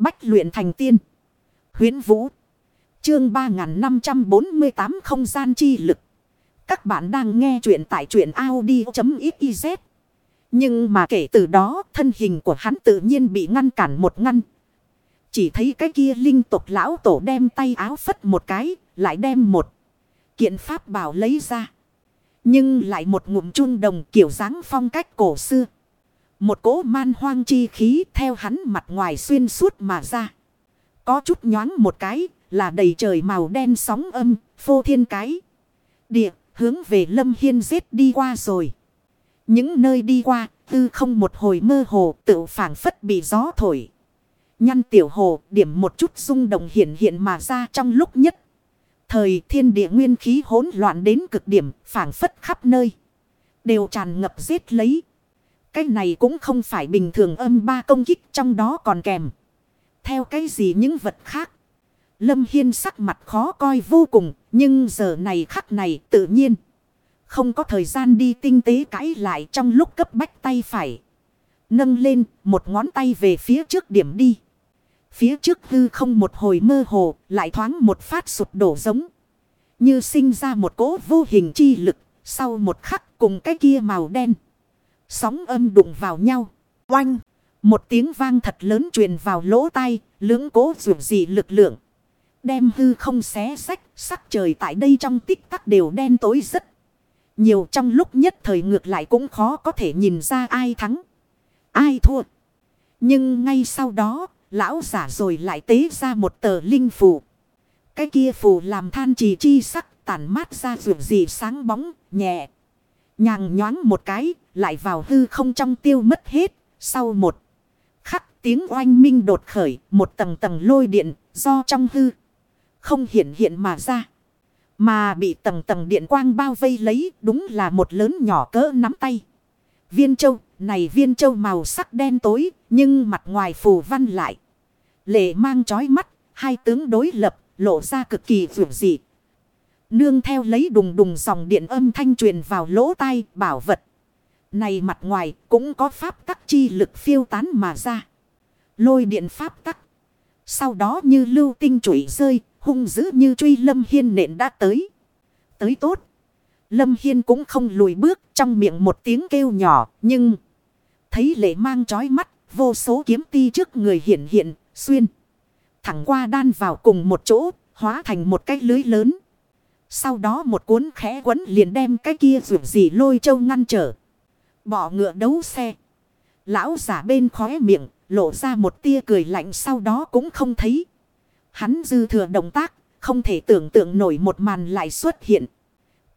Bách luyện thành tiên. huyễn Vũ. Chương 3548 không gian chi lực. Các bạn đang nghe truyện tại truyện Audi.xyz. Nhưng mà kể từ đó thân hình của hắn tự nhiên bị ngăn cản một ngăn. Chỉ thấy cái kia linh tục lão tổ đem tay áo phất một cái, lại đem một kiện pháp bảo lấy ra. Nhưng lại một ngụm chun đồng kiểu dáng phong cách cổ xưa. Một cỗ man hoang chi khí theo hắn mặt ngoài xuyên suốt mà ra. Có chút nhoáng một cái là đầy trời màu đen sóng âm, phô thiên cái. Địa hướng về lâm hiên giết đi qua rồi. Những nơi đi qua, tư không một hồi mơ hồ tự phản phất bị gió thổi. Nhăn tiểu hồ điểm một chút rung động hiện hiện mà ra trong lúc nhất. Thời thiên địa nguyên khí hỗn loạn đến cực điểm, phản phất khắp nơi. Đều tràn ngập giết lấy. Cái này cũng không phải bình thường âm ba công kích trong đó còn kèm. Theo cái gì những vật khác. Lâm Hiên sắc mặt khó coi vô cùng, nhưng giờ này khắc này tự nhiên. Không có thời gian đi tinh tế cãi lại trong lúc cấp bách tay phải. Nâng lên một ngón tay về phía trước điểm đi. Phía trước hư không một hồi mơ hồ, lại thoáng một phát sụp đổ giống. Như sinh ra một cỗ vô hình chi lực, sau một khắc cùng cái kia màu đen. Sóng âm đụng vào nhau, oanh. Một tiếng vang thật lớn truyền vào lỗ tai, lưỡng cố dù gì lực lượng. Đem hư không xé sách, sắc trời tại đây trong tích tắc đều đen tối rất. Nhiều trong lúc nhất thời ngược lại cũng khó có thể nhìn ra ai thắng, ai thua. Nhưng ngay sau đó, Lão giả rồi lại tế ra một tờ linh phù. Cái kia phù làm than trì chi sắc tản mát ra rượu gì sáng bóng, nhẹ. Nhàng nhoáng một cái, lại vào hư không trong tiêu mất hết. Sau một khắc tiếng oanh minh đột khởi, một tầng tầng lôi điện, do trong hư. Không hiện hiện mà ra. Mà bị tầng tầng điện quang bao vây lấy, đúng là một lớn nhỏ cỡ nắm tay. Viên châu, này viên châu màu sắc đen tối, nhưng mặt ngoài phù văn lại. Lệ mang chói mắt, hai tướng đối lập, lộ ra cực kỳ vượt dị. Nương theo lấy đùng đùng dòng điện âm thanh truyền vào lỗ tai bảo vật. Này mặt ngoài cũng có pháp tắc chi lực phiêu tán mà ra. Lôi điện pháp tắc. Sau đó như lưu tinh chuỗi rơi, hung dữ như truy lâm hiên nện đã tới. Tới tốt. Lâm hiên cũng không lùi bước trong miệng một tiếng kêu nhỏ nhưng... Thấy lệ mang trói mắt, vô số kiếm ti trước người hiện hiện, xuyên. Thẳng qua đan vào cùng một chỗ, hóa thành một cái lưới lớn. Sau đó một cuốn khẽ quấn liền đem cái kia rượu gì lôi châu ngăn trở. Bỏ ngựa đấu xe. Lão giả bên khóe miệng, lộ ra một tia cười lạnh sau đó cũng không thấy. Hắn dư thừa động tác, không thể tưởng tượng nổi một màn lại xuất hiện.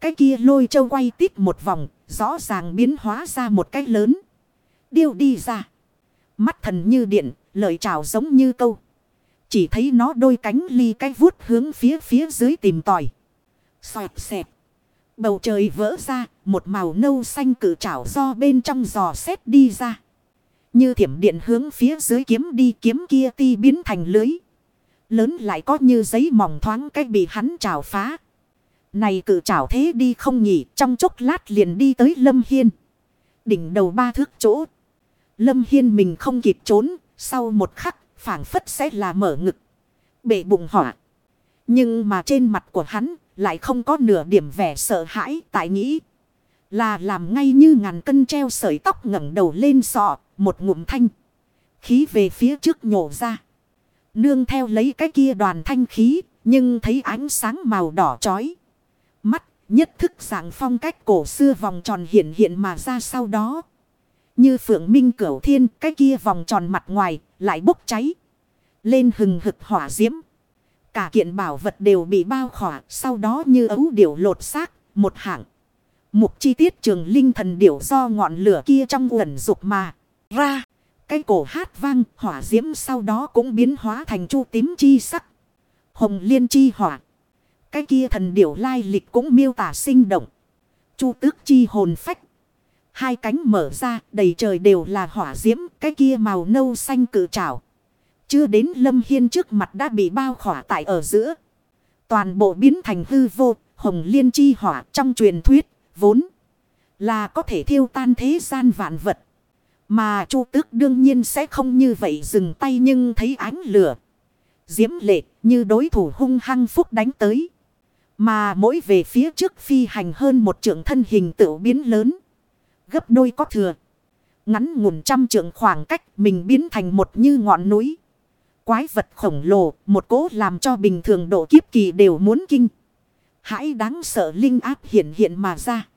Cái kia lôi châu quay tít một vòng, rõ ràng biến hóa ra một cái lớn điêu đi ra. Mắt thần như điện, lời chào giống như câu. Chỉ thấy nó đôi cánh ly cái vuốt hướng phía phía dưới tìm tòi. Xoẹt xẹt. Bầu trời vỡ ra, một màu nâu xanh cử trảo do bên trong giò xét đi ra. Như thiểm điện hướng phía dưới kiếm đi kiếm kia ti biến thành lưới. Lớn lại có như giấy mỏng thoáng cách bị hắn trào phá. Này cử trảo thế đi không nhỉ trong chốc lát liền đi tới lâm hiên. Đỉnh đầu ba thước chỗ. Lâm Hiên mình không kịp trốn, sau một khắc, phản phất sẽ là mở ngực. Bể bụng hỏa. Nhưng mà trên mặt của hắn lại không có nửa điểm vẻ sợ hãi tại nghĩ. Là làm ngay như ngàn cân treo sợi tóc ngẩng đầu lên sọ, một ngụm thanh. Khí về phía trước nhổ ra. Nương theo lấy cái kia đoàn thanh khí, nhưng thấy ánh sáng màu đỏ chói. Mắt, nhất thức dạng phong cách cổ xưa vòng tròn hiện hiện mà ra sau đó. Như phượng minh cửu thiên cái kia vòng tròn mặt ngoài lại bốc cháy. Lên hừng hực hỏa diễm. Cả kiện bảo vật đều bị bao khỏa sau đó như ấu điểu lột xác một hạng. Mục chi tiết trường linh thần điểu do ngọn lửa kia trong uẩn dục mà ra. Cái cổ hát vang hỏa diễm sau đó cũng biến hóa thành chu tím chi sắc. Hồng liên chi hỏa. Cái kia thần điểu lai lịch cũng miêu tả sinh động. Chu tước chi hồn phách. Hai cánh mở ra, đầy trời đều là hỏa diễm, cái kia màu nâu xanh cự trảo. Chưa đến lâm hiên trước mặt đã bị bao khỏa tại ở giữa. Toàn bộ biến thành hư vô, hồng liên chi hỏa trong truyền thuyết, vốn là có thể thiêu tan thế gian vạn vật. Mà chu tước đương nhiên sẽ không như vậy dừng tay nhưng thấy ánh lửa. Diễm lệ như đối thủ hung hăng phúc đánh tới. Mà mỗi về phía trước phi hành hơn một trượng thân hình tự biến lớn. Gấp đôi có thừa. Ngắn ngủn trăm trượng khoảng cách mình biến thành một như ngọn núi. Quái vật khổng lồ, một cố làm cho bình thường độ kiếp kỳ đều muốn kinh. Hãy đáng sợ linh áp hiện hiện mà ra.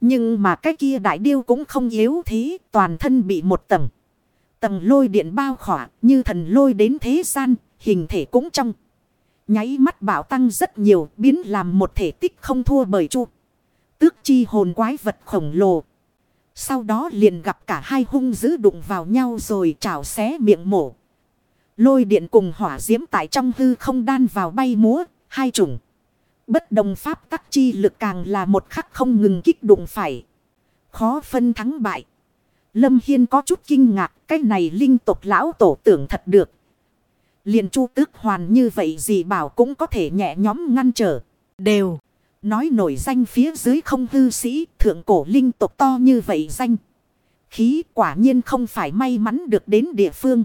Nhưng mà cái kia đại điêu cũng không yếu thế, toàn thân bị một tầng. Tầng lôi điện bao khỏa như thần lôi đến thế gian, hình thể cũng trong. Nháy mắt bảo tăng rất nhiều, biến làm một thể tích không thua bởi chu. Tước chi hồn quái vật khổng lồ. Sau đó liền gặp cả hai hung dữ đụng vào nhau rồi chảo xé miệng mổ. Lôi điện cùng hỏa diễm tại trong hư không đan vào bay múa, hai chủng. Bất đồng pháp tắc chi lực càng là một khắc không ngừng kích đụng phải. Khó phân thắng bại. Lâm Hiên có chút kinh ngạc, cái này linh tục lão tổ tưởng thật được. liền chu tước hoàn như vậy gì bảo cũng có thể nhẹ nhóm ngăn trở. Đều. Nói nổi danh phía dưới không hư sĩ, thượng cổ linh tục to như vậy danh. Khí quả nhiên không phải may mắn được đến địa phương.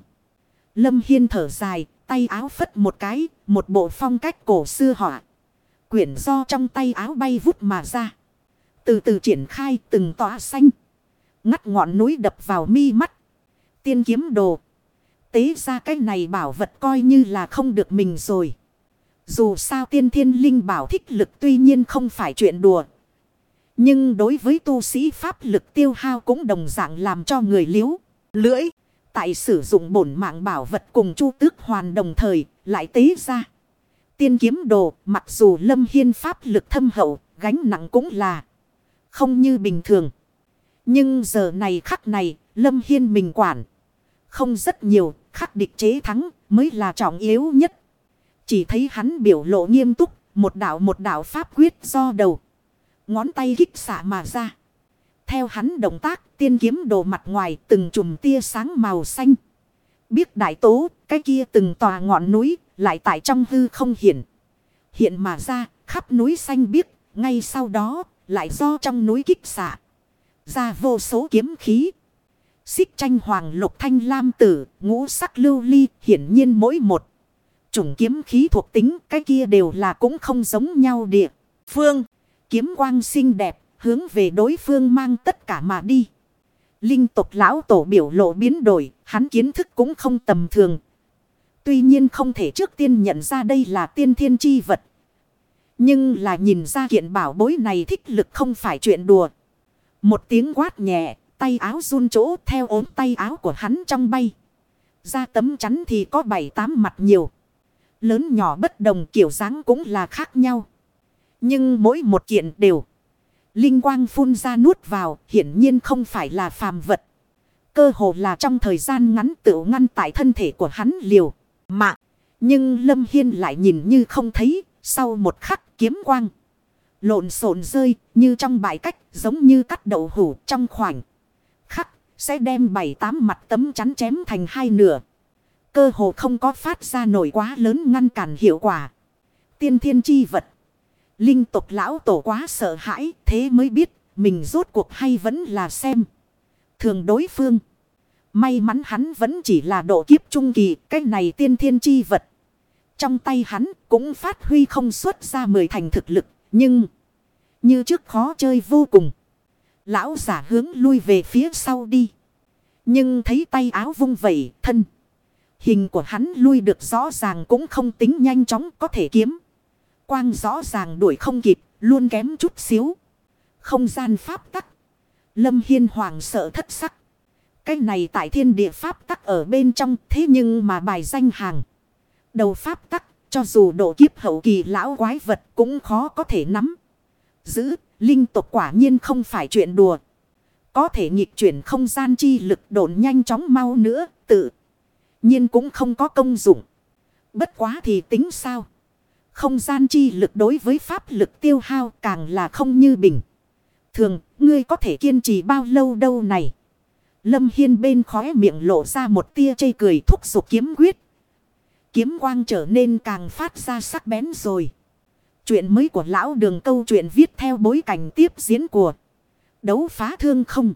Lâm Hiên thở dài, tay áo phất một cái, một bộ phong cách cổ xưa họa. Quyển do trong tay áo bay vút mà ra. Từ từ triển khai từng tỏa xanh. Ngắt ngọn núi đập vào mi mắt. Tiên kiếm đồ. Tế ra cái này bảo vật coi như là không được mình rồi. Dù sao tiên thiên linh bảo thích lực tuy nhiên không phải chuyện đùa. Nhưng đối với tu sĩ pháp lực tiêu hao cũng đồng dạng làm cho người liếu. Lưỡi. Tại sử dụng bổn mạng bảo vật cùng chu tước hoàn đồng thời, lại tế ra. Tiên kiếm đồ, mặc dù lâm hiên pháp lực thâm hậu, gánh nặng cũng là không như bình thường. Nhưng giờ này khắc này, lâm hiên mình quản. Không rất nhiều, khắc địch chế thắng, mới là trọng yếu nhất. Chỉ thấy hắn biểu lộ nghiêm túc, một đạo một đạo pháp quyết do đầu. Ngón tay kích xạ mà ra. Theo hắn động tác, tiên kiếm đồ mặt ngoài từng chùm tia sáng màu xanh. Biết đại tố, cái kia từng tòa ngọn núi lại tại trong hư không hiện. Hiện mà ra, khắp núi xanh biếc, ngay sau đó lại do trong núi kích xạ. Ra vô số kiếm khí. Xích tranh hoàng lục thanh lam tử, ngũ sắc lưu ly, hiển nhiên mỗi một. Chủng kiếm khí thuộc tính, cái kia đều là cũng không giống nhau địa. Phương kiếm quang xinh đẹp hướng về đối phương mang tất cả mà đi. Linh tộc lão tổ biểu lộ biến đổi, hắn kiến thức cũng không tầm thường. Tuy nhiên không thể trước tiên nhận ra đây là tiên thiên chi vật. Nhưng là nhìn ra kiện bảo bối này thích lực không phải chuyện đùa. Một tiếng quát nhẹ, tay áo run chỗ theo ốm tay áo của hắn trong bay. Ra tấm chắn thì có bảy tám mặt nhiều. Lớn nhỏ bất đồng kiểu dáng cũng là khác nhau. Nhưng mỗi một kiện đều Linh quang phun ra nuốt vào, hiển nhiên không phải là phàm vật. Cơ hồ là trong thời gian ngắn tự ngăn tại thân thể của hắn liều. Mạng. Nhưng Lâm Hiên lại nhìn như không thấy, sau một khắc kiếm quang. Lộn xộn rơi, như trong bãi cách, giống như cắt đậu hủ trong khoảnh. Khắc, sẽ đem bảy tám mặt tấm chắn chém thành hai nửa. Cơ hồ không có phát ra nổi quá lớn ngăn cản hiệu quả. Tiên thiên chi vật. Linh tộc lão tổ quá sợ hãi, thế mới biết mình rốt cuộc hay vẫn là xem. Thường đối phương. May mắn hắn vẫn chỉ là độ kiếp trung kỳ, cái này tiên thiên chi vật. Trong tay hắn cũng phát huy không xuất ra mười thành thực lực, nhưng như trước khó chơi vô cùng. Lão giả hướng lui về phía sau đi. Nhưng thấy tay áo vung vẩy, thân. Hình của hắn lui được rõ ràng cũng không tính nhanh chóng có thể kiếm quang rõ ràng đuổi không kịp, luôn kém chút xíu. Không gian pháp tắc. Lâm Hiên hoàng sợ thất sắc. Cái này tại thiên địa pháp tắc ở bên trong thế nhưng mà bài danh hàng. Đầu pháp tắc, cho dù độ kiếp hậu kỳ lão quái vật cũng khó có thể nắm. Giữ, linh tục quả nhiên không phải chuyện đùa. Có thể nghịch chuyển không gian chi lực độn nhanh chóng mau nữa, tự nhiên cũng không có công dụng. Bất quá thì tính sao? Không gian chi lực đối với pháp lực tiêu hao càng là không như bình. Thường, ngươi có thể kiên trì bao lâu đâu này. Lâm Hiên bên khóe miệng lộ ra một tia chây cười thúc giục kiếm quyết. Kiếm quang trở nên càng phát ra sắc bén rồi. Chuyện mới của lão đường câu chuyện viết theo bối cảnh tiếp diễn của đấu phá thương không.